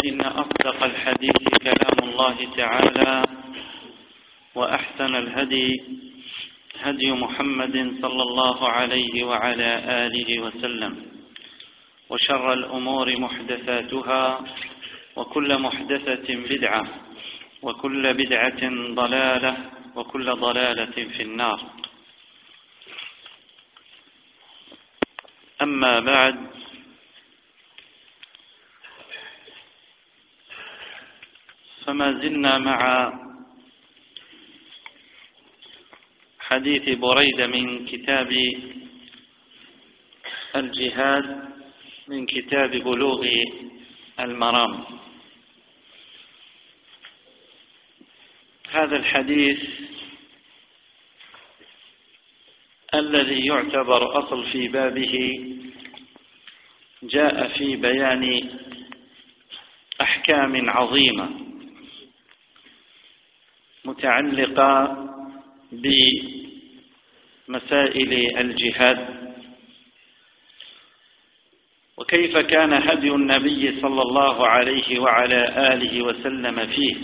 فإن أصدق الحديث كلام الله تعالى وأحسن الهدي هدي محمد صلى الله عليه وعلى آله وسلم وشر الأمور محدثاتها وكل محدثة بدعة وكل بدعة ضلالة وكل ضلالة في النار. أما بعد فما زلنا مع حديث بريدة من كتاب الجهاد من كتاب بلوغ المرام. هذا الحديث الذي يعتبر أصل في بابه جاء في بيان أحكام عظيمة. متعلقة بمسائل الجهاد. وكيف كان هدي النبي صلى الله عليه وعلى آله وسلم فيه؟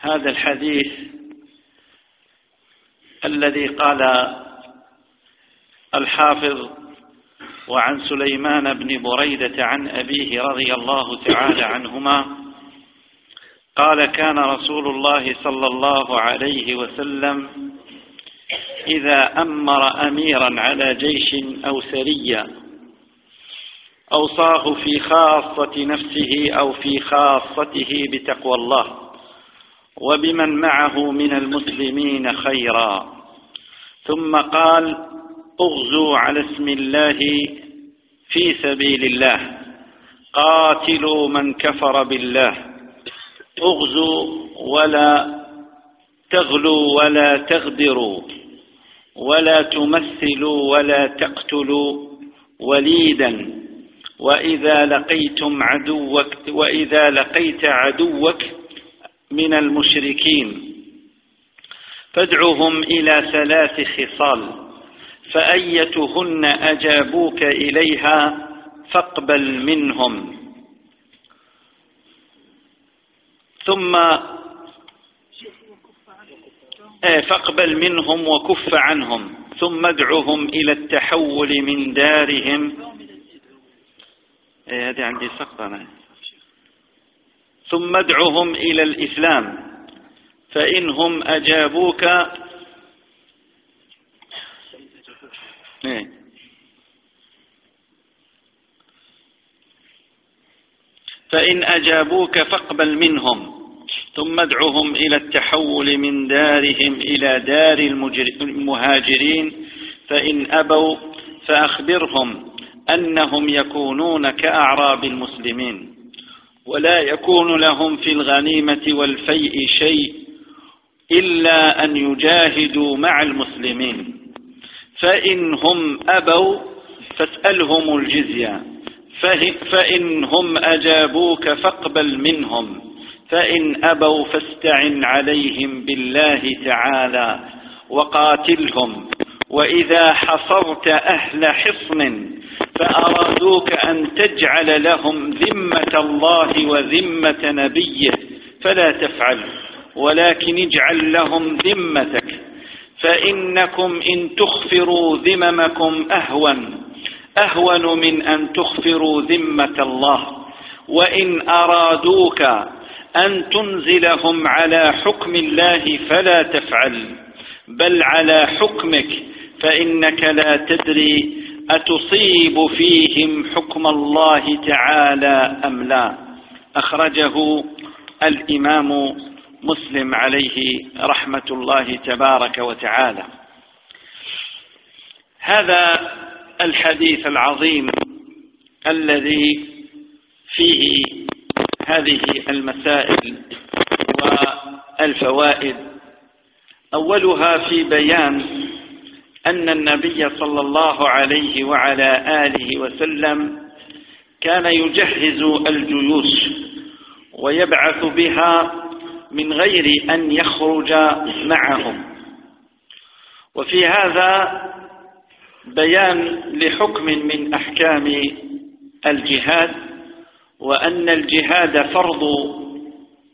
هذا الحديث الذي قال الحافظ وعن سليمان بن بريدة عن أبيه رضي الله تعالى عنهما قال كان رسول الله صلى الله عليه وسلم إذا أمر أميرا على جيش أو سرية أوصاه في خاصة نفسه أو في خاصته بتقوى الله وبمن معه من المسلمين خيرا. ثم قال اغزوا على اسم الله في سبيل الله قاتلوا من كفر بالله. اغزوا ولا تغلوا ولا تغدروا ولا تمثلوا ولا تقتلوا وليدا وإذا لقيتم عدوك وإذا لقيت عدوك من المشركين فادعهم إلى ثلاث خصال فأيتهن أجابوك إليها فاقبل منهم ثم فاقبل منهم وكف عنهم ثم ادعهم إلى التحول من دارهم. هذه عندي سقطة ثم ادعهم إلى الإسلام. فإنهم أجابوك. فإن أجابوك فاقبل منهم. ثم ادعهم إلى التحول من دارهم إلى دار المهاجرين فإن أبوا فأخبرهم أنهم يكونون كأعراب المسلمين. ولا يكون لهم في الغنيمة والفيء شيء إلا أن يجاهدوا مع المسلمين. فإن هم أبوا فاسألهم الجزية فإن هم أجابوك فاقبل منهم. فإن أبوا فاستعن عليهم بالله تعالى وقاتلهم وإذا حصرت أهل حصن فأرادوك أن تجعل لهم ذمة الله وذمة نبيه فلا تفعل ولكن اجعل لهم ذمتك فإنكم إن تخفروا ذممكم أهون أهون من أن تخفروا ذمة الله وإن أرادوك أن تنزلهم على حكم الله فلا تفعل بل على حكمك فإنك لا تدري أتصيب فيهم حكم الله تعالى أم لا. أخرجه الإمام مسلم عليه رحمة الله تبارك وتعالى. هذا الحديث العظيم الذي فيه هذه المسائل والفوائد. أولها في بيان أن النبي صلى الله عليه وعلى آله وسلم كان يجهز الجيوش ويبعث بها من غير أن يخرج معهم. وفي هذا بيان لحكم من أحكام الجهاد وأن الجهاد فرض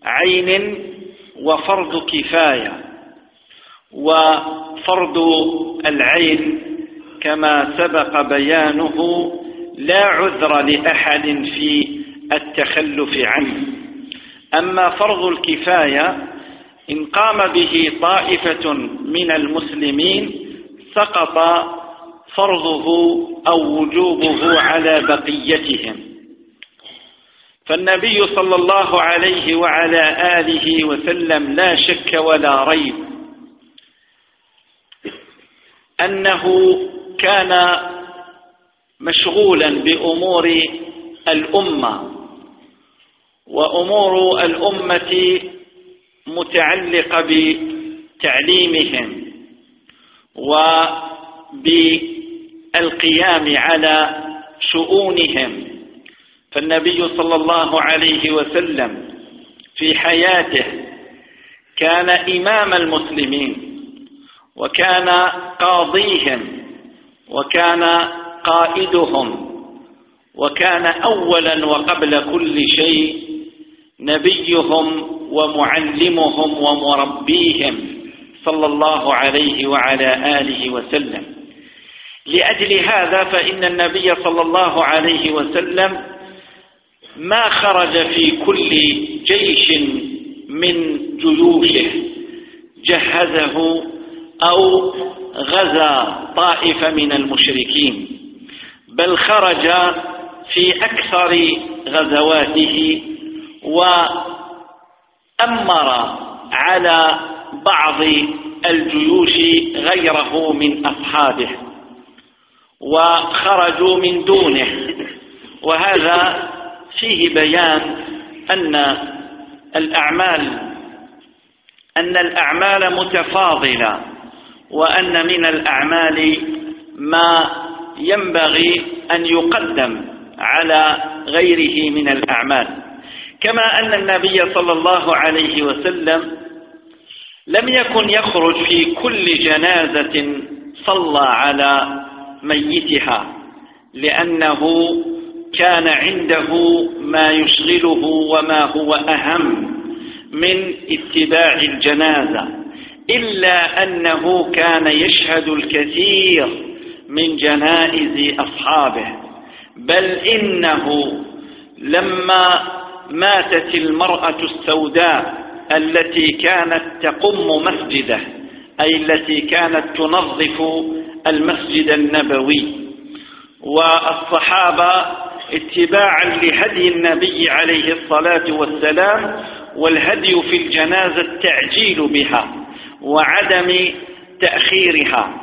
عين وفرض كفاية وفرض العين كما سبق بيانه لا عذر لأحد في التخلف عنه. أما فرض الكفاية إن قام به طائفة من المسلمين سقط فرضه أو وجوبه على بقيتهم. فالنبي صلى الله عليه وعلى آله وسلم لا شك ولا ريب أنه كان مشغولا بأمور الأمة وأمور الأمة متعلقة بتعليمهم وبالقيام على شؤونهم. فالنبي صلى الله عليه وسلم في حياته كان إمام المسلمين وكان قاضيهم وكان قائدهم وكان أولا وقبل كل شيء نبيهم ومعلمهم ومربيهم صلى الله عليه وعلى آله وسلم. لأجل هذا فإن النبي صلى الله عليه وسلم ما خرج في كل جيش من جيوشه. جهزه أو غزا طائفة من المشركين. بل خرج في أكثر غزواته وأمر على بعض الجيوش غيره من أصحابه. وخرجوا من دونه. وهذا فيه بيان أن الأعمال أن الأعمال متفاضلة وأن من الأعمال ما ينبغي أن يقدم على غيره من الأعمال. كما أن النبي صلى الله عليه وسلم لم يكن يخرج في كل جنازة صلى على ميتها لأنه كان عنده ما يشغله وما هو أهم من اتباع الجنازة إلا أنه كان يشهد الكثير من جنائز أصحابه بل إنه لما ماتت المرأة السوداء التي كانت تقم مسجده أي التي كانت تنظف المسجد النبوي. والصحابة اتباعا لهدي النبي عليه الصلاة والسلام والهدي في الجنازة التعجيل بها وعدم تأخيرها.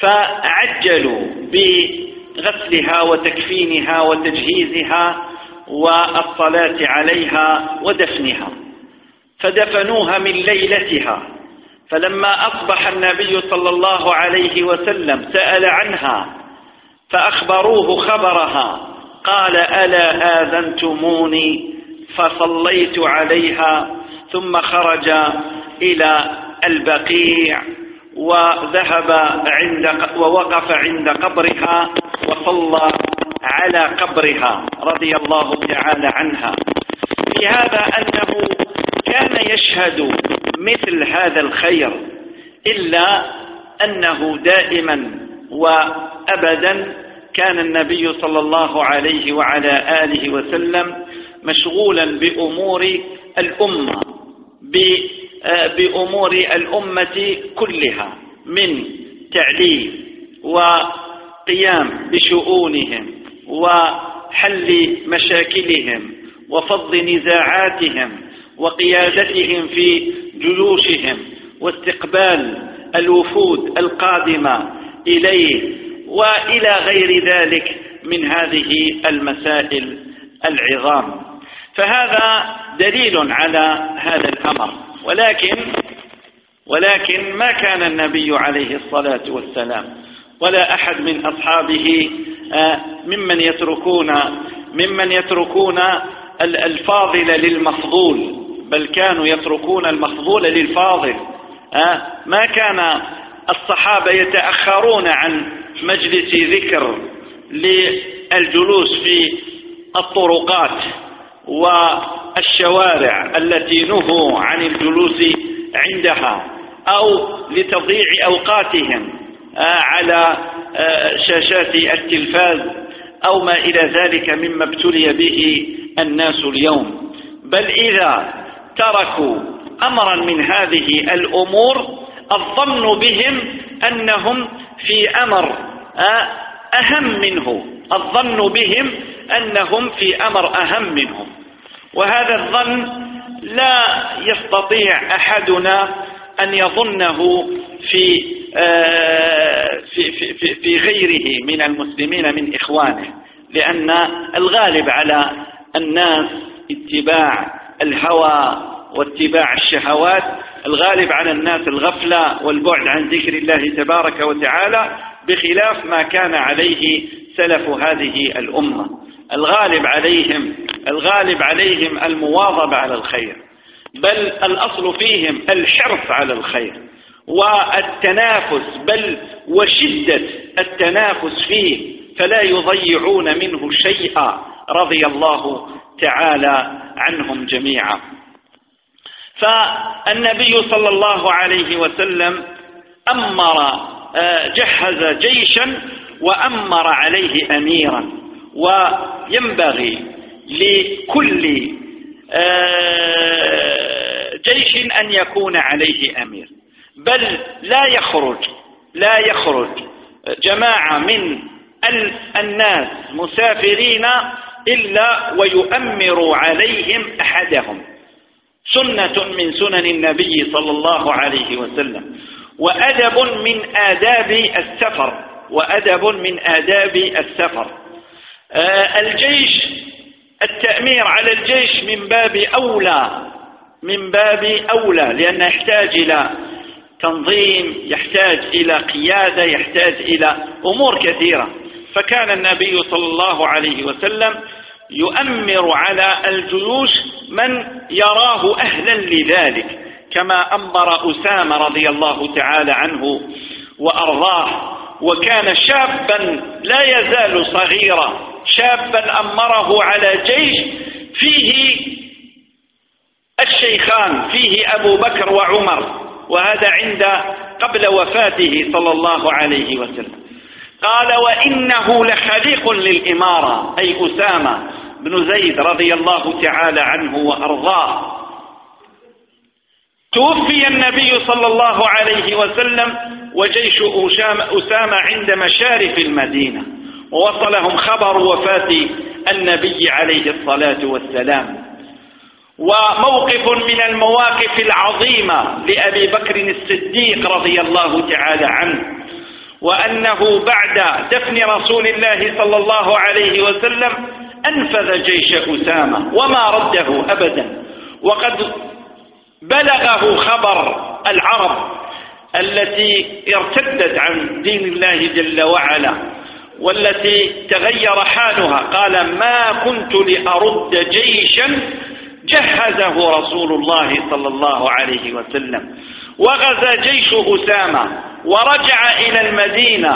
فعجلوا بغسلها وتكفينها وتجهيزها والصلاة عليها ودفنها. فدفنوها من ليلتها. فلما أصبح النبي صلى الله عليه وسلم سأل عنها فأخبروه خبرها. قال ألا آذنتموني؟ فصليت عليها ثم خرج إلى البقيع وذهب عند ووقف عند قبرها وصلى على قبرها رضي الله تعالى عنها. في هذا أنه كان يشهد مثل هذا الخير إلا أنه دائما وأبدا كان النبي صلى الله عليه وعلى آله وسلم مشغولا بأمور الأمة بأمور الأمة كلها من تعليم وقيام بشؤونهم وحل مشاكلهم وفض نزاعاتهم وقيادتهم في جيوشهم واستقبال الوفود القادمة إليه وإلى غير ذلك من هذه المسائل العظام. فهذا دليل على هذا الأمر. ولكن ولكن ما كان النبي عليه الصلاة والسلام ولا أحد من أصحابه آه، ممن يتركون ممن يتركون الفاضل للمفضول بل كانوا يتركون المفضول للفاضل آه، ما كان الصحابة يتأخرون عن مجلس ذكر للجلوس في الطرقات والشوارع التي نهوا عن الجلوس عندها أو لتضييع أوقاتهم آه، على آه، شاشات التلفاز أو ما إلى ذلك مما ابتلي به الناس اليوم. بل إذا تركوا أمرا من هذه الأمور الظن بهم أنهم في أمر آه، أهم منه. الظن بهم أنهم في أمر أهم منهم وهذا الظن لا يستطيع أحدنا أن يظنه آه، في, في, في, في غيره من المسلمين من إخوانه لأن الغالب على الناس اتباع الهوى واتباع الشهوات الغالب على الناس الغفلة والبعد عن ذكر الله تبارك وتعالى بخلاف ما كان عليه سلف هذه الأمة. الغالب عليهم الغالب عليهم المواظبة على الخير بل الأصل فيهم الحرص على الخير والتنافس بل وشدة التنافس فيه فلا يضيعون منه شيئا رضي الله تعالى عنهم جميعا. فالنبي صلى الله عليه وسلم أمر آه، جهز جيشا وأمر عليه أميرا. وينبغي لكل آه، جيش أن يكون عليه أمير. بل لا يخرج لا يخرج جماعة من الناس مسافرين إلا ويؤمر عليهم أحدهم. سنة من سنن النبي صلى الله عليه وسلم وأدب من آداب السفر وأدب من آداب السفر. آه الجيش التأمير على الجيش من باب أولى من باب أولى لأنه يحتاج إلى تنظيم يحتاج إلى قيادة يحتاج إلى أمور كثيرة. فكان النبي صلى الله عليه وسلم يؤمر على الجيوش من يراه أهلا لذلك كما أمر أسامة رضي الله تعالى عنه وأرضاه وكان شابا لا يزال صغيرا شابا أمره على جيش فيه الشيخان فيه أبو بكر وعمر وهذا عند قبل وفاته صلى الله عليه وسلم. قال وإنه لخليق للإمارة أي أسامة بن زيد رضي الله تعالى عنه وأرضاه. توفي النبي صلى الله عليه وسلم وجيش أسامة عند مشارف المدينة ووصلهم خبر وفاة النبي عليه الصلاة والسلام. وموقف من المواقف العظيمة لأبي بكر الصديق رضي الله تعالى عنه. وأنه بعد دفن رسول الله صلى الله عليه وسلم أنفذ جيش أسامة وما رده أبدا. وقد بلغه خبر العرب التي ارتدت عن دين الله جل وعلا والتي تغير حالها. قال ما كنت لأرد جيشا جهزه رسول الله صلى الله عليه وسلم. وغزا جيش أسامة ورجع إلى المدينة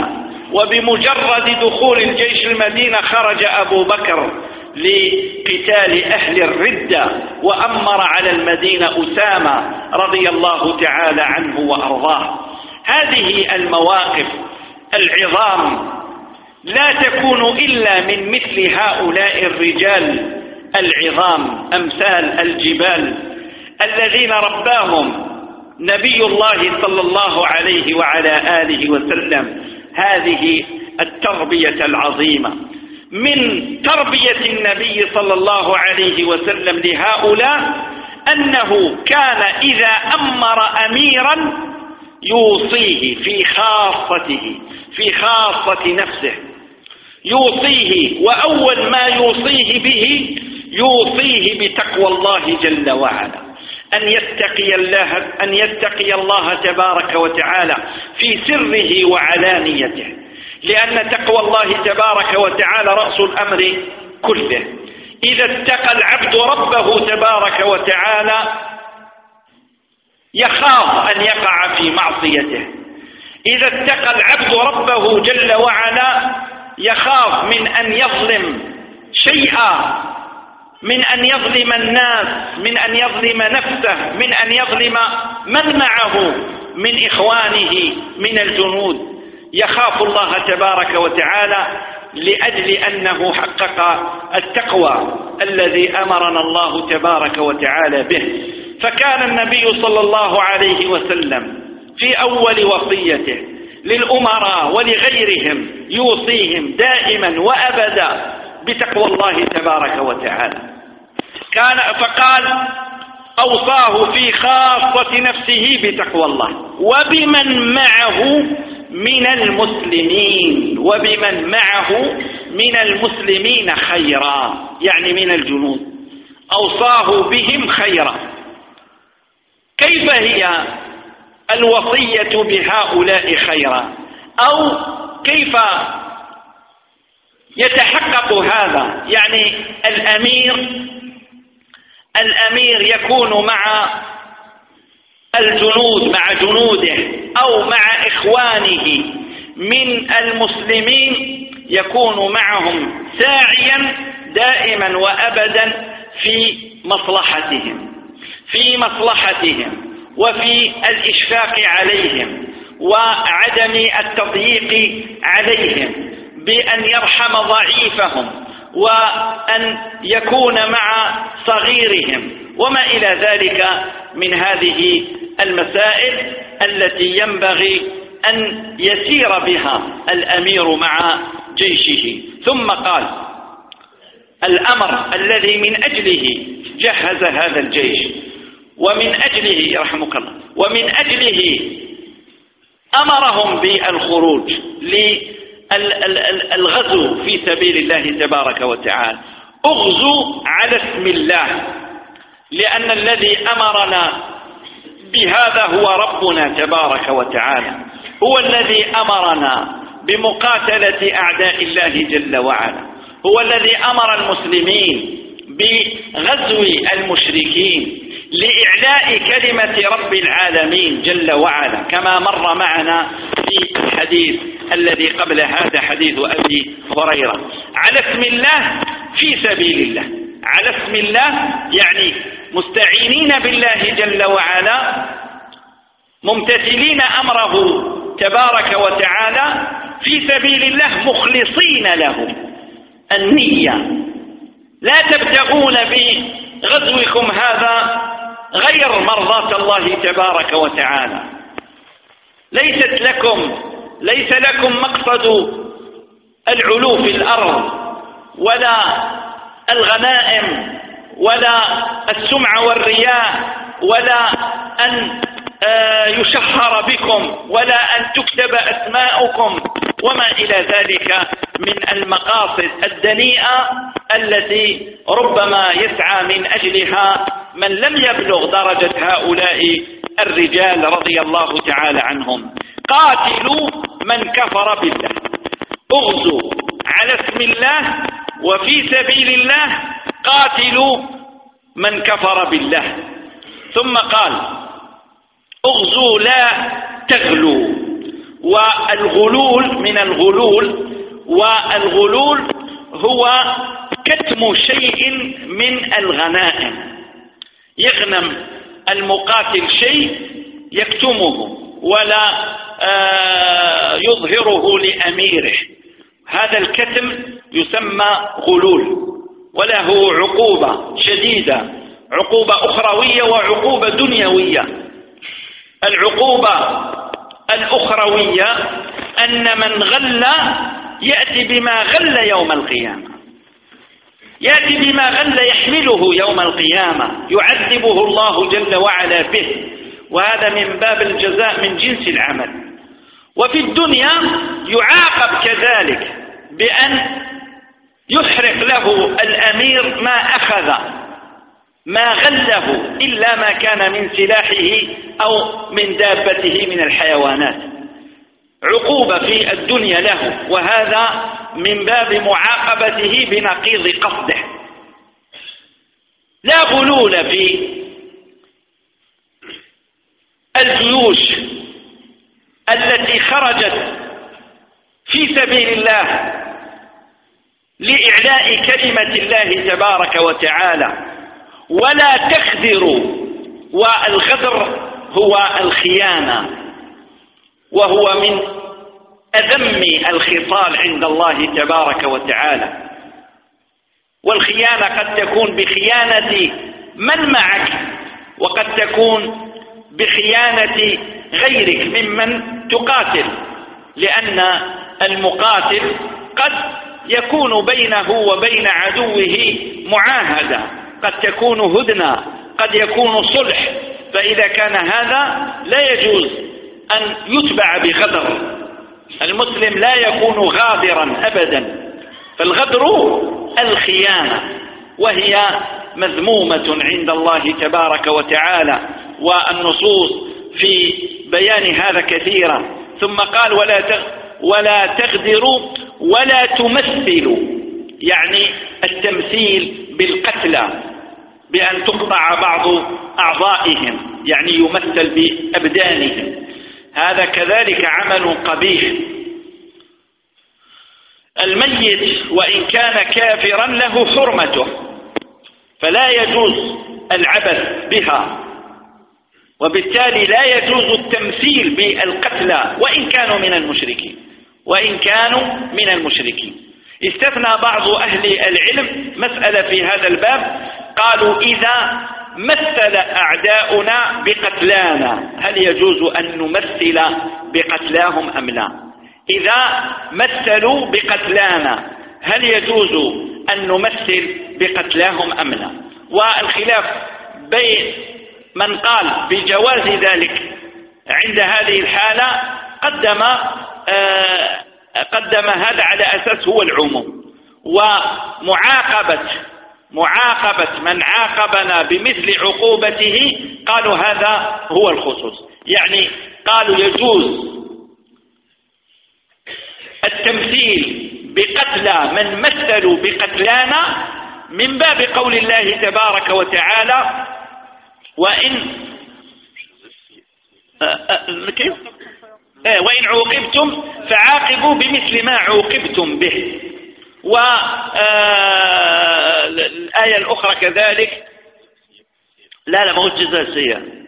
وبمجرد دخول الجيش المدينة خرج أبو بكر لقتال أهل الردة وأمر على المدينة أسامة رضي الله تعالى عنه وأرضاه. هذه المواقف العظام لا تكون إلا من مثل هؤلاء الرجال العظام أمثال الجبال الذين رباهم نبي الله صلى الله عليه وعلى آله وسلم. هذه التربية العظيمة. من تربية النبي صلى الله عليه وسلم لهؤلاء أنه كان إذا أمر أميرا يوصيه في خاصته في خاصة نفسه. يوصيه وأول ما يوصيه به يوصيه بتقوى الله جل وعلا. أن يتقي الله أن يتقي الله تبارك وتعالى في سره وعلانيته. لأن تقوى الله تبارك وتعالى رأس الأمر كله. إذا اتقى العبد ربه تبارك وتعالى يخاف أن يقع في معصيته. إذا اتقى العبد ربه جل وعلا يخاف من أن يظلم شيئا من أن يظلم الناس من أن يظلم نفسه من أن يظلم من معه من إخوانه من الجنود. يخاف الله تبارك وتعالى لأجل أنه حقق التقوى الذي أمرنا الله تبارك وتعالى به. فكان النبي صلى الله عليه وسلم في أول وصيته للأمراء ولغيرهم يوصيهم دائما وأبدا بتقوى الله تبارك وتعالى. كان فقال أوصاه في خاصة نفسه بتقوى الله. وبمن معه من المسلمين. وبمن معه من المسلمين خيرا. يعني من الجنود. أوصاه بهم خيرا. كيف هي الوصية بهؤلاء خيرا؟ أو كيف يتحقق هذا؟ يعني الأمير الأمير يكون مع الجنود مع جنوده أو مع إخوانه. من المسلمين يكون معهم ساعيا دائما وأبدا في مصلحتهم في مصلحتهم وفي الإشفاق عليهم وعدم التضييق عليهم بأن يرحم ضعيفهم. وأن يكون مع صغيرهم. وما إلى ذلك من هذه المسائل التي ينبغي أن يسير بها الأمير مع جيشه. ثم قال الأمر الذي من أجله جهز هذا الجيش ومن أجله رحمك الله ومن أجله أمرهم بالخروج للغزو في سبيل الله تبارك وتعالى. اغزوا على اسم الله لأن الذي أمرنا بهذا هو ربنا تبارك وتعالى. هو الذي أمرنا بمقاتلة أعداء الله جل وعلا. هو الذي أمر المسلمين بغزو المشركين لإعلاء كلمة رب العالمين جل وعلا كما مر معنا في الحديث الذي قبل هذا حديث أبي هريرة. على اسم الله في سبيل الله. على اسم الله يعني مستعينين بالله جل وعلا ممتثلين أمره تبارك وتعالى في سبيل الله مخلصين له. النية. لا تبتغون بغزوكم هذا غير مرضاة الله تبارك وتعالى. ليست لكم ليس لكم مقصد العلو في الأرض ولا الغنائم ولا السمع والرياء ولا أن آه، يشهر بكم ولا أن تكتب أسماؤكم وما إلى ذلك من المقاصد الدنيئة التي ربما يسعى من أجلها من لم يبلغ درجة هؤلاء الرجال رضي الله تعالى عنهم. قاتلوا من كفر بالله. اغزوا على اسم الله وفي سبيل الله قاتلوا من كفر بالله. ثم قال اغزوا لا تغلوا. والغلول من الغلول والغلول هو كتم شيء من الغنائم. يغنم المقاتل شيء يكتمه. ولا آه، يظهره لأميره. هذا الكتم يسمى غلول وله عقوبة شديدة عقوبة أخروية وعقوبة دنيوية. العقوبة الأخروية أن من غل يأتي بما غل يوم القيامة. يأتي بما غل يحمله يوم القيامة يعذبه الله جل وعلا به. وهذا من باب الجزاء من جنس العمل. وفي الدنيا يعاقب كذلك بأن يحرق له الأمير ما أخذ ما غله إلا ما كان من سلاحه أو من دابته من الحيوانات. عقوبة في الدنيا له وهذا من باب معاقبته بنقيض قصده. لا غلول في الجيوش التي خرجت في سبيل الله لإعلاء كلمة الله تبارك وتعالى. ولا تخذروا والغدر هو الخيانة وهو من أذم الخصال عند الله تبارك وتعالى. والخيانة قد تكون بخيانة من معك وقد تكون بخيانة غيرك ممن تقاتل لأن المقاتل قد يكون بينه وبين عدوه معاهدة قد تكون هدنة قد يكون صلح. فإذا كان هذا لا يجوز أن يتبع بغدر. المسلم لا يكون غادرا أبدا. فالغدر الخيانة وهي مذمومة عند الله تبارك وتعالى. والنصوص في بيان هذا كثيرا. ثم قال ولا ولا تغدروا ولا تمثلوا. يعني التمثيل بالقتلى بأن تقطع بعض أعضائهم يعني يمثل بأبدانهم. هذا كذلك عمل قبيح. الميت وإن كان كافرا له حرمته فلا يجوز العبث بها. وبالتالي لا يجوز التمثيل بالقتلى وإن كانوا من المشركين. وإن كانوا من المشركين. استثنى بعض أهل العلم مسألة في هذا الباب. قالوا إذا مثل أعداؤنا بقتلانا هل يجوز أن نمثل بقتلاهم أم لا؟ إذا مثلوا بقتلانا هل يجوز أن نمثل بقتلاهم أم لا؟ والخلاف بين من قال بجواز ذلك عند هذه الحالة قدم آه، قدم هذا على أساس هو العموم. ومعاقبة معاقبة من عاقبنا بمثل عقوبته قالوا هذا هو الخصوص. يعني قالوا يجوز التمثيل بقتلى من مثلوا بقتلانا من باب قول الله تبارك وتعالى وإن آه، آه، كيف؟ إيه، وإن عوقبتم فعاقبوا بمثل ما عوقبتم به. والآية آه، الأخرى كذلك. لا لا ما هو الجزاء السيئة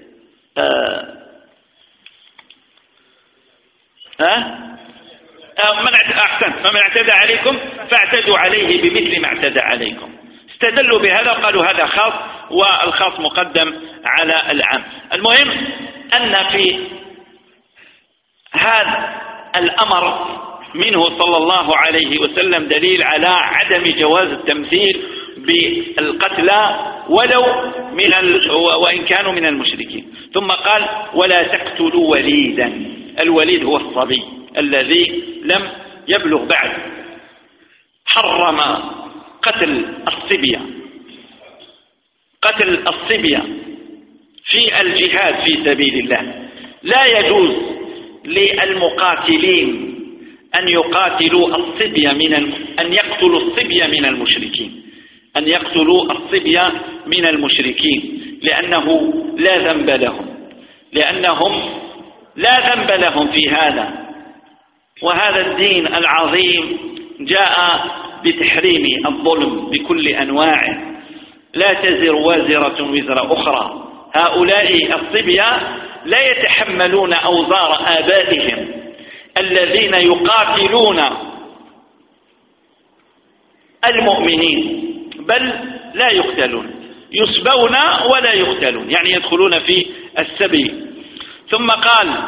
ها من فمن اعتدى عليكم فاعتدوا عليه بمثل ما اعتدى عليكم. استدلوا بهذا وقالوا هذا خاص والخاص مقدم على العام. المهم أن في هذا الأمر منه صلى الله عليه وسلم دليل على عدم جواز التمثيل بالقتلى ولو من ال... وإن كانوا من المشركين. ثم قال ولا تقتلوا وليدا. الوليد هو الصبي الذي لم يبلغ بعد. حرم قتل الصبية. قتل الصبية في الجهاد في سبيل الله. لا يجوز للمقاتلين أن يقاتلوا الصبية من. أن يقتلوا الصبية من المشركين. أن يقتلوا الصبية من المشركين. لأنه لا ذنب لهم. لأنهم لا ذنب لهم في هذا. وهذا الدين العظيم جاء بتحريم الظلم بكل أنواعه. لا تزر وازرة وزر أخرى. هؤلاء الصبية لا يتحملون أوزار آبائهم الذين يقاتلون المؤمنين بل لا يقتلون. يسبون ولا يقتلون يعني يدخلون في السبي. ثم قال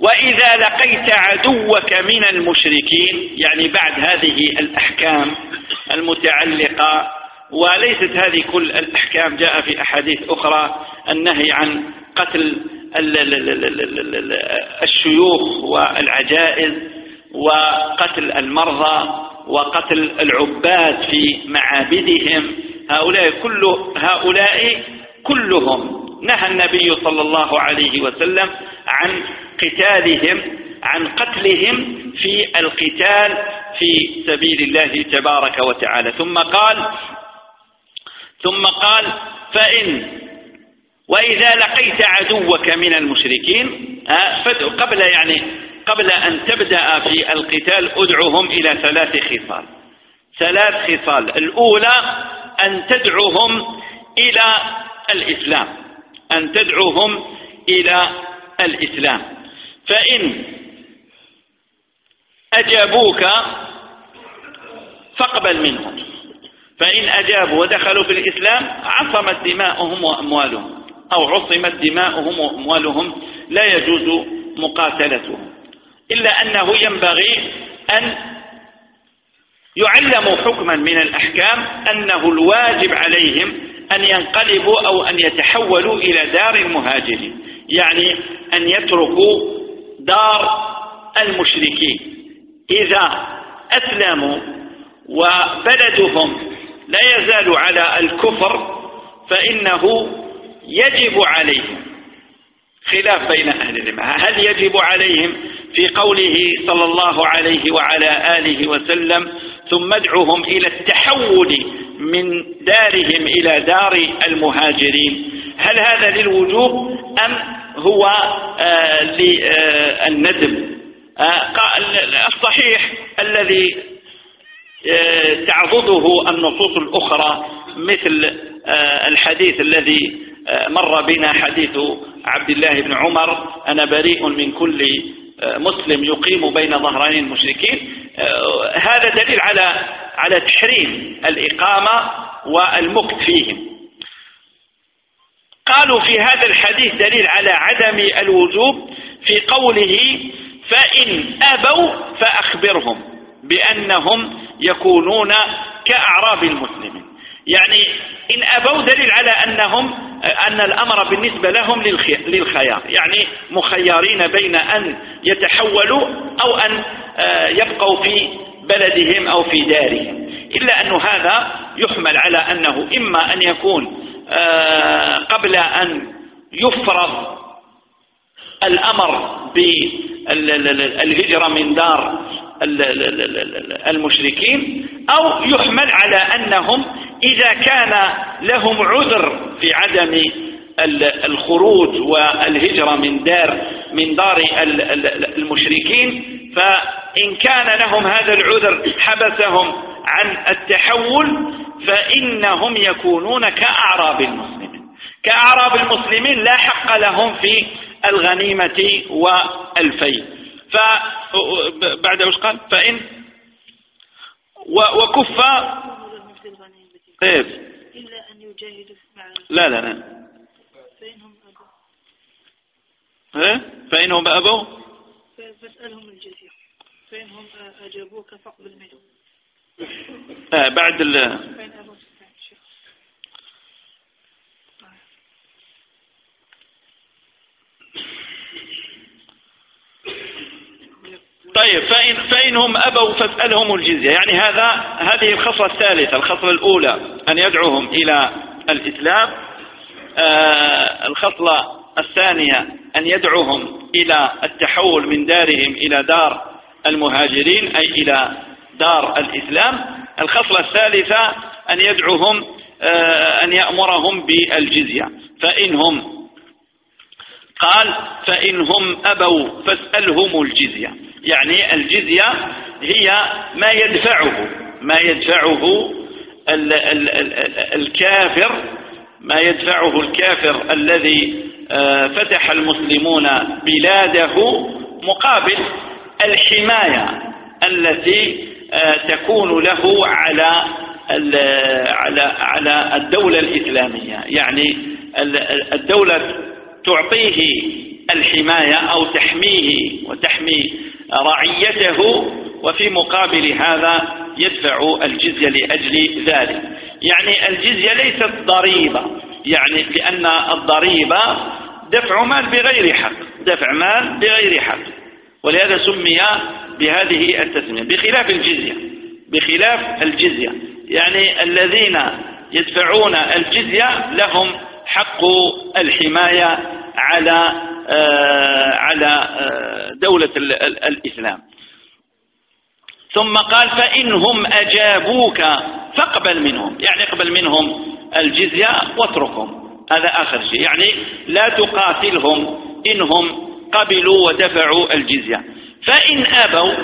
وإذا لقيت عدوك من المشركين يعني بعد هذه الأحكام المتعلقة وليست هذه كل الأحكام جاء في أحاديث أخرى النهي عن قتل الشيوخ والعجائز وقتل المرضى وقتل العباد في معابدهم. هؤلاء كل هؤلاء كلهم نهى النبي صلى الله عليه وسلم عن قتالهم عن قتلهم في القتال في سبيل الله تبارك وتعالى. ثم قال ثم قال فإن وإذا لقيت عدوك من المشركين قبل يعني قبل أن تبدأ في القتال ادعهم إلى ثلاث خصال. ثلاث خصال. الأولى أن تدعوهم إلى الإسلام. أن تدعوهم إلى الإسلام. فإن أجابوك فاقبل منهم. فإن أجابوا ودخلوا في الإسلام عصمت دماؤهم وأموالهم أو عصمت دماؤهم وأموالهم لا يجوز مقاتلتهم. إلا أنه ينبغي أن يعلموا حكما من الأحكام أنه الواجب عليهم أن ينقلبوا أو أن يتحولوا إلى دار المهاجرين يعني أن يتركوا دار المشركين. إذا أسلموا وبلدهم لا يزال على الكفر فإنه يجب عليهم خلاف بين أهل العلم هل يجب عليهم؟ في قوله صلى الله عليه وعلى آله وسلم ثم ادعهم إلى التحول من دارهم إلى دار المهاجرين. هل هذا للوجوب؟ أم هو آه، للندم؟ آه، الصحيح الذي آه، تعضده النصوص الأخرى مثل الحديث الذي مر بنا حديث عبد الله بن عمر أنا بريء من كل مسلم يقيم بين ظهراني المشركين هذا دليل على على تحريم الإقامة والمكت فيهم. قالوا في هذا الحديث دليل على عدم الوجوب في قوله فإن أبوا فأخبرهم بأنهم يكونون كأعراب المسلمين. يعني إن أبوا دليل على أنهم أن الأمر بالنسبة لهم للخيار. يعني مخيرين بين أن يتحولوا أو أن آه، يبقوا في بلدهم أو في دارهم. إلا أن هذا يحمل على أنه إما أن يكون قبل أن يفرض الأمر بالهجرة من دار المشركين أو يحمل على أنهم إذا كان لهم عذر في عدم الخروج والهجرة من دار من دار المشركين فإن كان لهم هذا العذر حبسهم عن التحول فإنهم يكونون كأعراب المسلمين. كأعراب المسلمين لا حق لهم في الغنيمة والفي فبعد وش قال؟ فإن وكف طيب إلا أن يجاهدوا لا لا لا. فإنهم أبوا. فإنهم أبوا؟ فاسألهم الجزية. فإنهم أجابوك فاقبل منهم. آه بعد ال طيب فإن فإنهم أبوا فاسألهم الجزية. يعني هذا هذه الخصلة الثالثة الخصلة الأولى أن يدعوهم إلى الإسلام. آه الخصلة الثانية أن يدعوهم إلى التحول من دارهم إلى دار المهاجرين أي إلى دار الإسلام الخصلة الثالثة أن يدعوهم آه، أن يأمرهم بالجزية. فإنهم قال فإنهم أبوا فاسألهم الجزية. يعني الجزية هي ما يدفعه ما يدفعه ال ال ال الكافر ما يدفعه الكافر الذي آه، فتح المسلمون بلاده مقابل الحماية التي تكون له على على على الدولة الإسلامية. يعني الدولة تعطيه الحماية أو تحميه وتحمي رعيته وفي مقابل هذا يدفع الجزية لأجل ذلك. يعني الجزية ليست ضريبة. يعني لأن الضريبة دفع مال بغير حق. دفع مال بغير حق. ولهذا سمي بهذه التسمية بخلاف الجزية بخلاف الجزية. يعني الذين يدفعون الجزية لهم حق الحماية على آه، على آه، دولة الإسلام. ثم قال فإنهم أجابوك فاقبل منهم يعني اقبل منهم الجزية واتركهم. هذا آخر شيء. يعني لا تقاتلهم إنهم قبلوا ودفعوا الجزية. فإن أبوا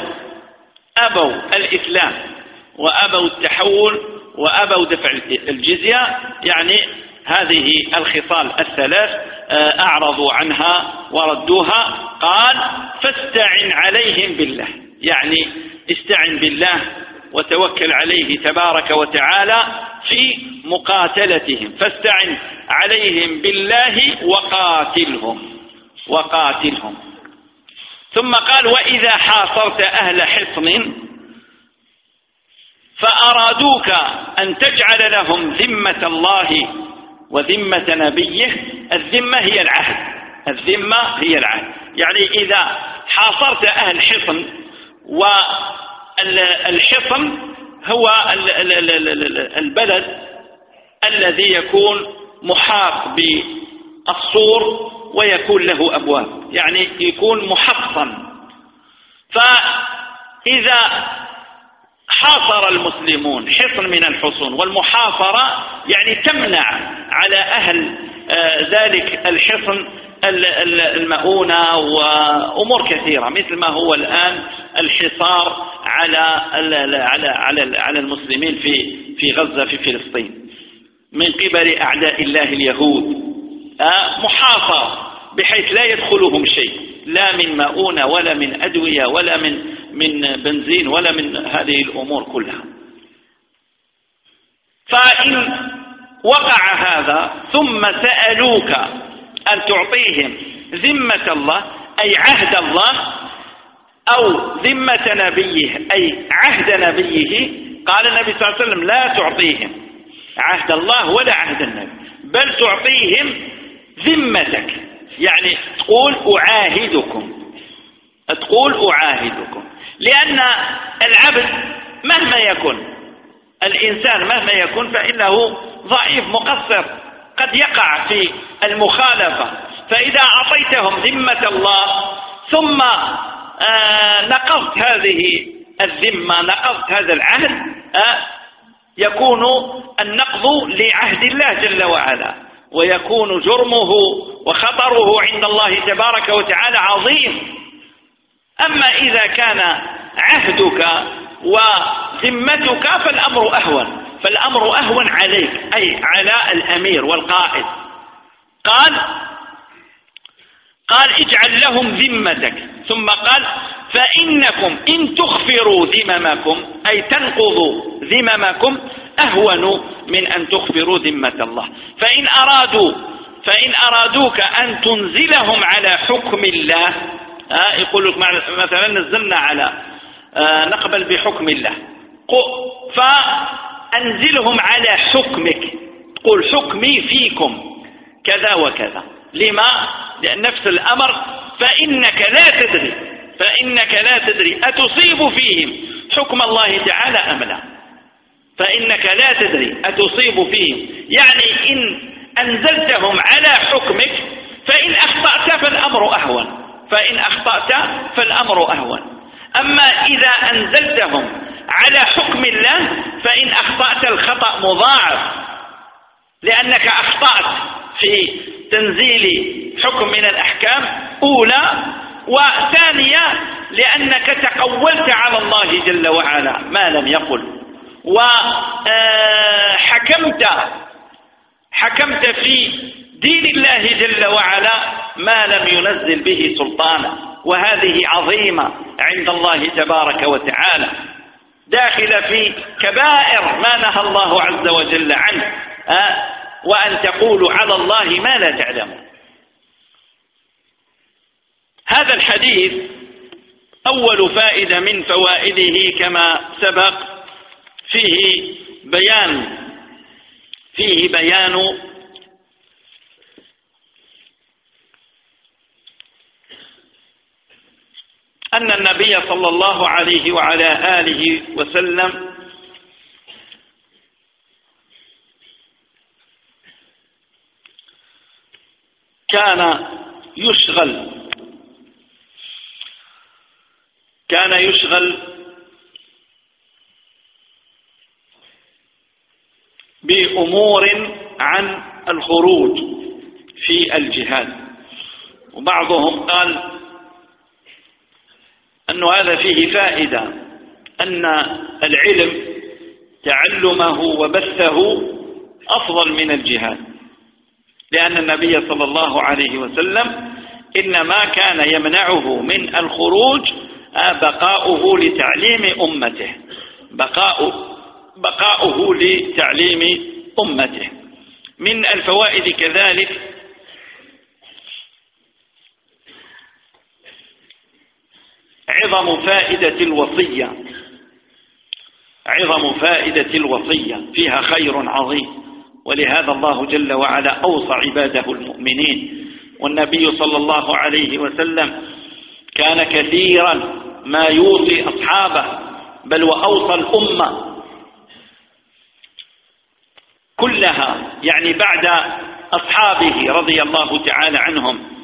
أبوا الإسلام وأبوا التحول وأبوا دفع الجزية يعني هذه الخصال الثلاث آه، أعرضوا عنها وردوها قال فاستعن عليهم بالله. يعني استعن بالله وتوكل عليه تبارك وتعالى في مقاتلتهم. فاستعن عليهم بالله وقاتلهم. وقاتلهم. ثم قال وإذا حاصرت أهل حصن فأرادوك أن تجعل لهم ذمة الله وذمة نبيه. الذمة هي العهد. الذمة هي العهد. يعني إذا حاصرت أهل حصن والحصن هو البلد الذي يكون محاط بالسور ويكون له أبواب. يعني يكون محصن. فإذا حاصر المسلمون حصن من الحصون والمحاصرة يعني تمنع على أهل آه، ذلك الحصن المؤونة وأمور كثيرة مثل ما هو الآن الحصار على على على المسلمين في في غزة في فلسطين. من قبل أعداء الله اليهود. آه، محاصر بحيث لا يدخلهم شيء. لا من مؤونة ولا من أدوية ولا من من بنزين ولا من هذه الأمور كلها. فإن وقع هذا ثم سألوك أن تعطيهم ذمة الله أي عهد الله أو ذمة نبيه أي عهد نبيه قال النبي صلى الله عليه وسلم لا تعطيهم عهد الله ولا عهد النبي بل تعطيهم ذمتك. يعني تقول أعاهدكم. تقول أعاهدكم. لأن العبد مهما يكن الإنسان مهما يكن فإنه ضعيف مقصر قد يقع في المخالفة. فإذا أعطيتهم ذمة الله ثم آه نقضت هذه الذمة نقضت هذا العهد آه يكون النقض لعهد الله جل وعلا. ويكون جرمه وخطره عند الله تبارك وتعالى عظيم. أما إذا كان عهدك وذمتك فالأمر أهون. فالأمر أهون عليك أي على الأمير والقائد. قال قال اجعل لهم ذمتك. ثم قال فإنكم إن تخفروا ذممكم أي تنقضوا ذممكم أهون من أن تخفروا ذمة الله. فإن أرادوا فإن أرادوك أن تنزلهم على حكم الله آه يقول لك مثلا نزلنا على آه نقبل بحكم الله. فأنزلهم على حكمك. قل حكمي فيكم كذا وكذا. لما؟ لأن نفس الأمر. فإنك لا تدري فإنك لا تدري أتصيب فيهم حكم الله تعالى أم لا. فإنك لا تدري أتصيب فيهم. يعني إن أنزلتهم على حكمك فإن أخطأت فالأمر أهون. فإن أخطأت فالأمر أهون. أما إذا أنزلتهم على حكم الله فإن أخطأت الخطأ مضاعف. لأنك أخطأت في تنزيل حكم من الأحكام أولى وثانية لأنك تقولت على الله جل وعلا ما لم يقل. وحكمت حكمت في دين الله جل وعلا ما لم ينزل به سلطانا وهذه عظيمة عند الله تبارك وتعالى. داخل في كبائر ما نهى الله عز وجل عنه؟ وأن تقولوا على الله ما لا تعلمون. هذا الحديث أول فائدة من فوائده كما سبق. فيه بيان فيه بيان أن النبي صلى الله عليه وعلى آله وسلم كان يشغل كان يشغل بأمور عن الخروج في الجهاد. وبعضهم قال أن هذا فيه فائدة أن العلم تعلمه وبثه أفضل من الجهاد. لأن النبي صلى الله عليه وسلم إنما كان يمنعه من الخروج بقاؤه لتعليم أمته. بقاء بقاؤه لتعليم أمته. من الفوائد كذلك عظم فائدة الوصية. عظم فائدة الوصية. فيها خير عظيم. ولهذا الله جل وعلا أوصى عباده المؤمنين. والنبي صلى الله عليه وسلم كان كثيرا ما يوصي أصحابه بل وأوصى الأمة كلها يعني بعد أصحابه رضي الله تعالى عنهم.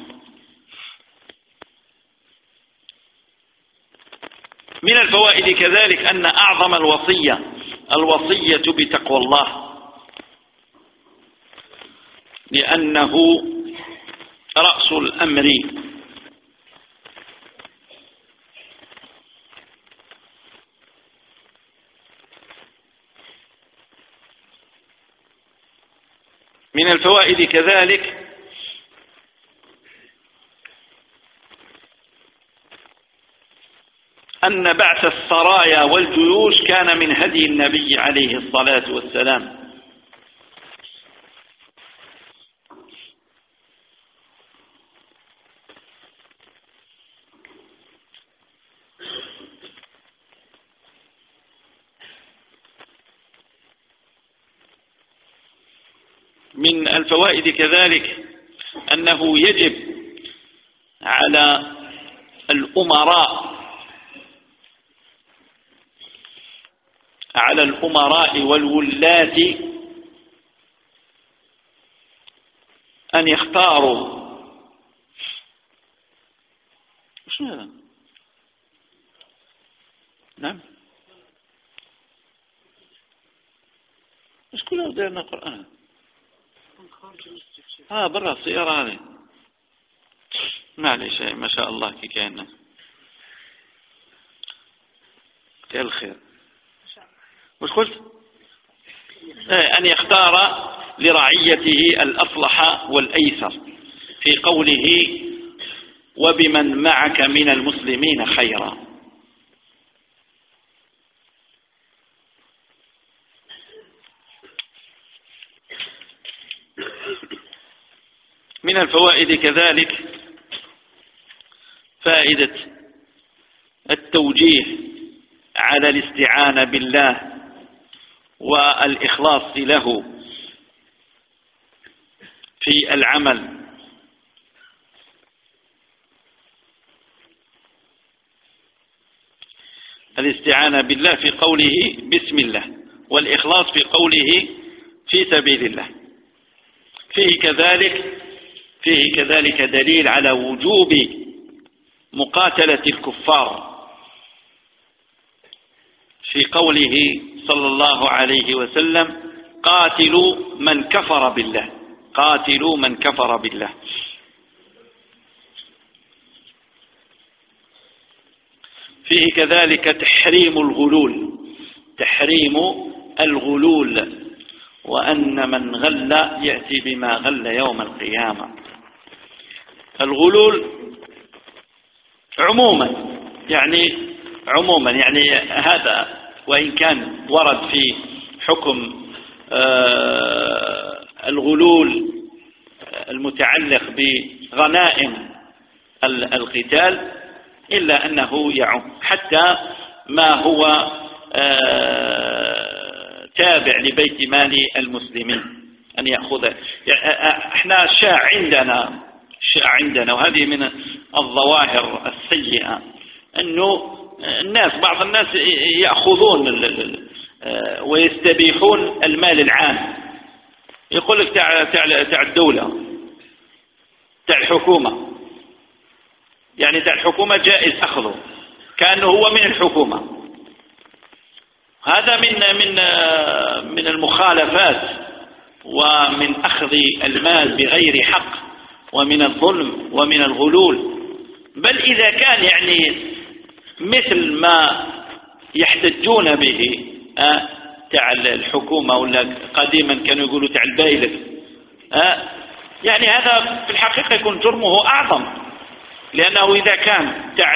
من الفوائد كذلك أن أعظم الوصية الوصية بتقوى الله. لأنه رأس الأمر. من الفوائد كذلك. أن بعث السرايا والجيوش كان من هدي النبي عليه الصلاة والسلام من الفوائد كذلك أنه يجب على الأمراء على الأمراء والولاة أن يختاروا. شو هذا؟ نعم. مش كلها ديرنا قرآن ها برا السيارة هذه. معليش ما شاء الله كي كان الخير وش قلت؟ إيه، أن يختار لرعيته الأصلح والأيسر في قوله وبمن معك من المسلمين خيرا. من الفوائد كذلك فائدة التوجيه على الاستعانة بالله والإخلاص له في العمل. الاستعانة بالله في قوله بسم الله والإخلاص في قوله في سبيل الله. فيه كذلك فيه كذلك دليل على وجوب مقاتلة الكفار. في قوله صلى الله عليه وسلم قاتلوا من كفر بالله. قاتلوا من كفر بالله. فيه كذلك تحريم الغلول. تحريم الغلول. وأن من غل يأتي بما غل يوم القيامة. الغلول عموما يعني عموما يعني هذا وإن كان ورد في حكم آه، الغلول المتعلق بغنائم القتال إلا أنه يعم حتى ما هو آه، تابع لبيت مال المسلمين أن يأخذ إحنا شاع عندنا شاع عندنا وهذه من الظواهر السيئة أنه الناس بعض الناس يأخذون آه، ويستبيحون المال العام. يقول لك تاع تاع الدولة تاع الحكومة. يعني تاع الحكومة جائز أخذه كأنه هو من الحكومة. هذا من من من المخالفات ومن أخذ المال بغير حق. ومن الظلم ومن الغلول. بل إذا كان يعني مثل ما يحتجون به أه تاع الحكومة ولا قديما كانوا يقولوا تاع البايلف أه يعني هذا في الحقيقة يكون جرمه أعظم. لأنه إذا كان تاع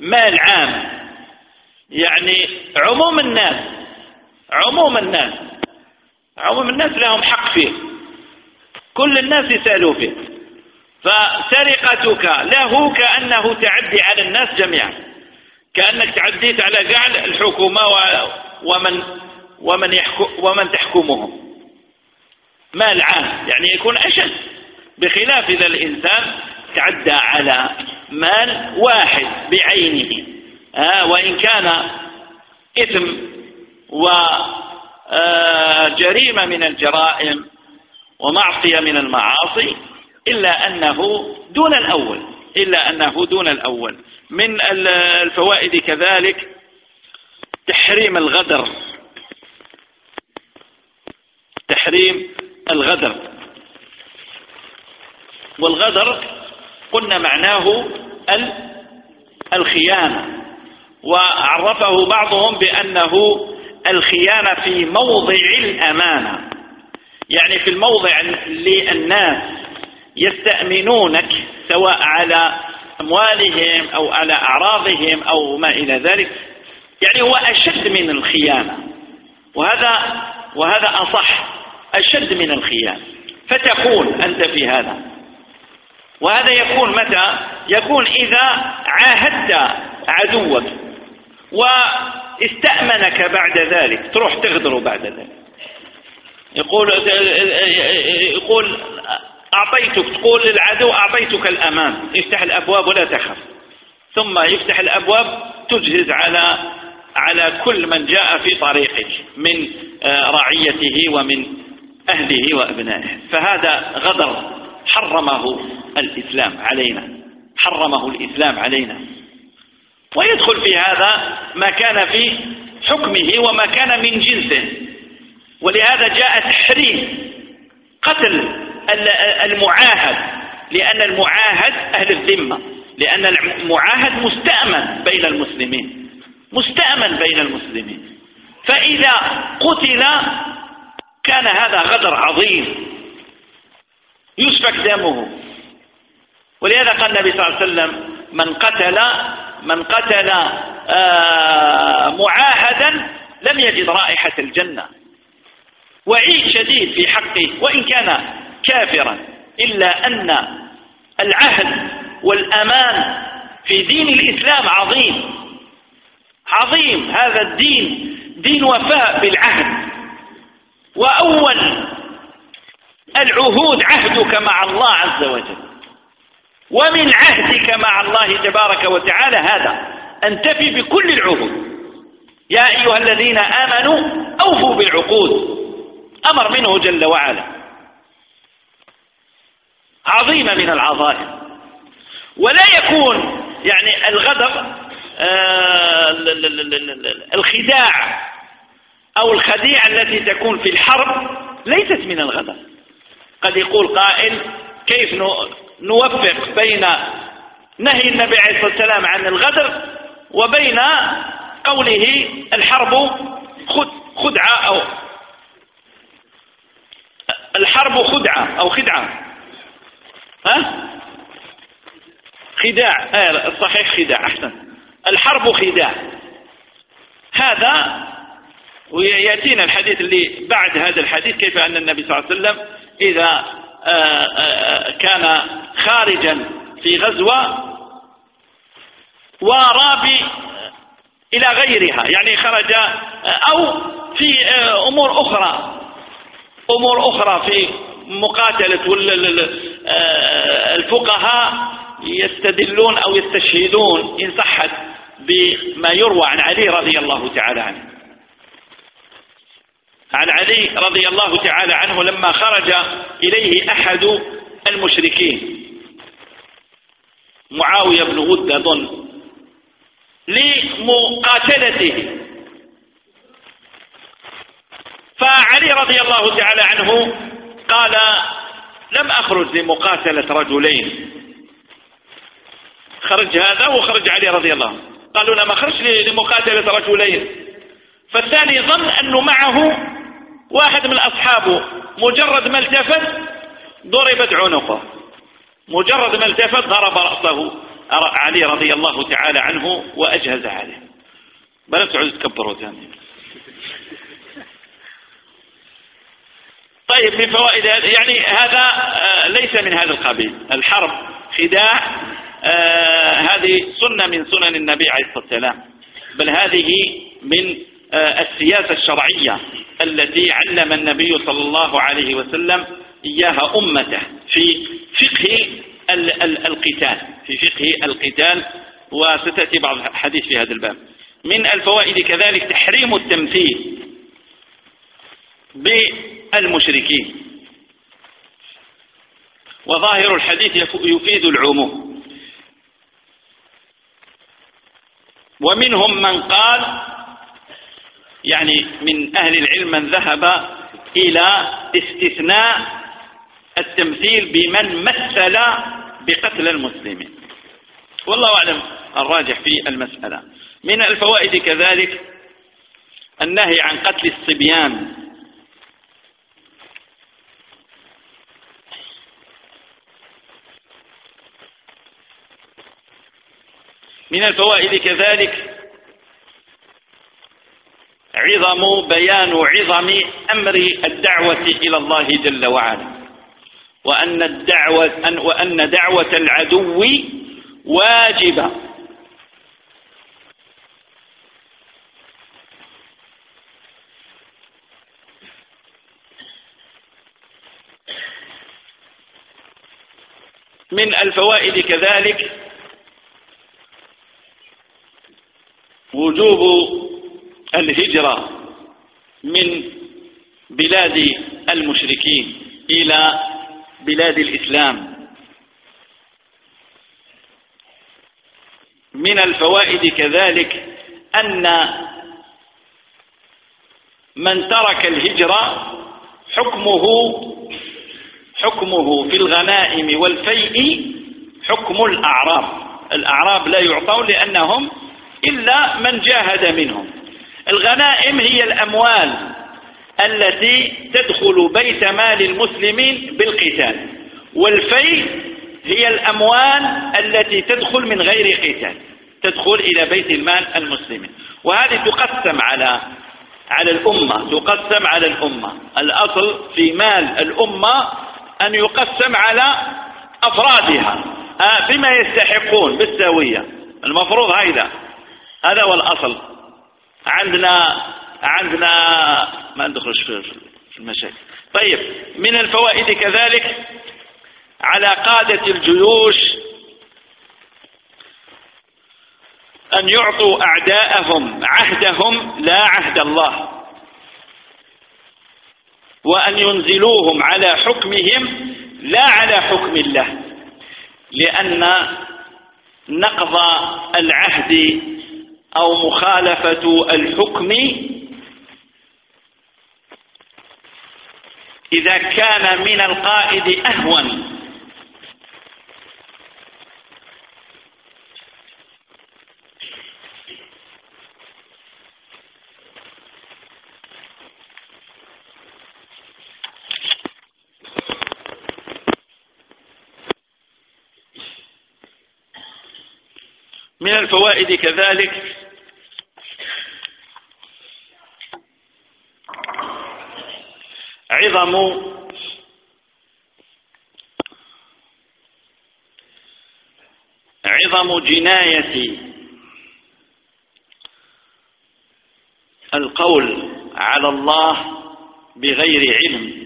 مال عام يعني عموم الناس عموم الناس عموم الناس لهم حق فيه. كل الناس يسألوا فيه. فسرقتك له كأنه تعدي على الناس جميعا. كأنك تعديت على قاع الحكومة ومن ومن يحكم ومن تحكمهم. مال عام يعني يكون أشد. بخلاف إذا الإنسان تعدى على مال واحد بعينه. آه وإن كان إثم وجريمة من الجرائم ومعصية من المعاصي إلا أنه دون الأول إلا أنه دون الأول. من الفوائد كذلك تحريم الغدر. تحريم الغدر. والغدر قلنا معناه الخيانة. وعرفه بعضهم بأنه الخيانة في موضع الأمانة. يعني في الموضع اللي الناس يستأمنونك سواء على أموالهم أو على أعراضهم أو ما إلى ذلك يعني هو أشد من الخيانة. وهذا وهذا أصح أشد من الخيانة. فتكون أنت في هذا. وهذا يكون متى؟ يكون إذا عاهدت عدوك وإستأمنك بعد ذلك تروح تغدر بعد ذلك. يقول يقول أعطيتك تقول للعدو أعطيتك الأمان يفتح الأبواب ولا تخف. ثم يفتح الأبواب تجهز على على كل من جاء في طريقك من آه، رعيته ومن أهله وأبنائه. فهذا غدر حرمه الإسلام علينا. حرمه الإسلام علينا. ويدخل في هذا ما كان في حكمه وما كان من جنسه. ولهذا جاء تحريم قتل المعاهد لأن المعاهد أهل الذمة لأن المعاهد مستأمن بين المسلمين مستأمن بين المسلمين. فإذا قتل كان هذا غدر عظيم يسفك دمه. ولهذا قال النبي صلى الله عليه وسلم من قتل من قتل آه، معاهدا لم يجد رائحة الجنة. وعيد شديد في حقه وإن كان كافرا. إلا أن العهد والأمان في دين الإسلام عظيم. عظيم هذا الدين دين وفاء بالعهد. وأول العهود عهدك مع الله عز وجل. ومن عهدك مع الله تبارك وتعالى هذا. أن تفي بكل العهود. يا أيها الذين آمنوا أوفوا بالعقود. أمر منه جل وعلا. عظيمة من العظائم. ولا يكون يعني الغدر آه، الخداع أو الخديعة التي تكون في الحرب ليست من الغدر قد يقول قائل كيف نوفق بين نهي النبي عليه الصلاة والسلام عن الغدر وبين قوله الحرب خدعة أو الحرب خدعة أو خدعة. ها؟ خداع. آه الصحيح خداع أحسن. الحرب خداع. هذا ويأتينا الحديث اللي بعد هذا الحديث كيف أن النبي صلى الله عليه وسلم إذا آه، آه، كان خارجا في غزوة ورابي إلى غيرها يعني خرج أو في أمور أخرى. أمور أخرى في مقاتلة الفقهاء يستدلون أو يستشهدون إن صحت بما يروى عن علي رضي الله تعالى عنه. عن علي رضي الله تعالى عنه لما خرج إليه أحد المشركين. معاوية بن غد أظن لمقاتلته. فعلي رضي الله تعالى عنه قال لم أخرج لمقاتلة رجلين. خرج هذا وخرج علي رضي الله قالوا لم أخرج لمقاتلة رجلين. فالثاني ظن أنه معه واحد من أصحابه مجرد ما التفت ضربت عنقه. مجرد ما التفت ضرب رأسه علي رضي الله تعالى عنه وأجهز عليه. بلا تعود تكبروا ثاني طيب من فوائد يعني هذا آه، ليس من هذا القبيل. الحرب خداع آه، هذه سنة من سنن النبي عليه الصلاة والسلام. بل هذه من آه، السياسة الشرعية التي علم النبي صلى الله عليه وسلم إياها أمته في فقه القتال. في فقه القتال وستأتي بعض الحديث في هذا الباب. من الفوائد كذلك تحريم التمثيل بالمشركين وظاهر الحديث يفيد العموم. ومنهم من قال يعني من أهل العلم من ذهب إلى استثناء التمثيل بمن مثل بقتل المسلمين. والله أعلم الراجح في المسألة. من الفوائد كذلك النهي عن قتل الصبيان. من الفوائد كذلك عظم بيان عظم أمر الدعوة إلى الله جل وعلا وأن الدعوة وأن دعوة العدو واجبة من الفوائد كذلك وجوب الهجرة من بلاد المشركين إلى بلاد الإسلام. من الفوائد كذلك أن من ترك الهجرة حكمه حكمه في الغنائم والفيء حكم الأعراب. الأعراب لا يعطون لأنهم إلا من جاهد منهم. الغنائم هي الأموال التي تدخل بيت مال المسلمين بالقتال. والفي هي الأموال التي تدخل من غير قتال تدخل إلى بيت المال المسلمين. وهذه تقسم على على الأمة تقسم على الأمة. الأصل في مال الأمة أن يقسم على أفرادها. آه، بما يستحقون بالسوية المفروض هذا. هذا هو الأصل. عندنا عندنا ما ندخلش في المشاكل. طيب من الفوائد كذلك على قادة الجيوش أن يعطوا أعداءهم عهدهم لا عهد الله وأن ينزلوهم على حكمهم لا على حكم الله لأن نقض العهد أو مخالفة الحكم إذا كان من القائد أهون. من الفوائد كذلك عظم عظم جناية القول على الله بغير علم.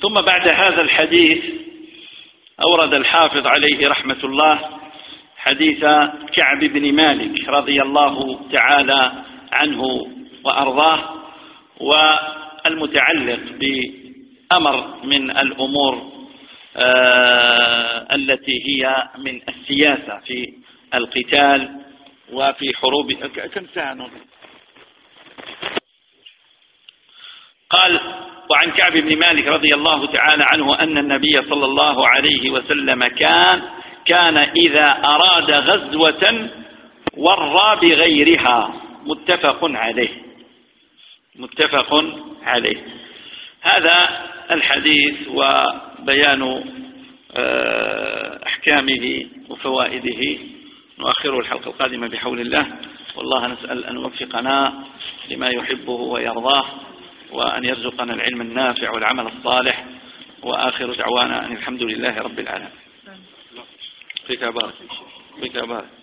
ثم بعد هذا الحديث أورد الحافظ عليه رحمة الله حديث كعب بن مالك رضي الله تعالى عنه وأرضاه والمتعلق بأمر من الأمور آه التي هي من السياسة في القتال وفي حروب كم ساعة قال وعن كعب بن مالك رضي الله تعالى عنه أن النبي صلى الله عليه وسلم كان كان إذا أراد غزوة ورى بغيرها. متفق عليه. متفق عليه. هذا الحديث وبيان آه، أحكامه وفوائده. نؤخر الحلقة القادمة بحول الله. والله نسأل أن يوفقنا لما يحبه ويرضاه. وأن يرزقنا العلم النافع والعمل الصالح. وآخر دعوانا أن الحمد لله رب العالمين. فيك بارك. فيك بارك.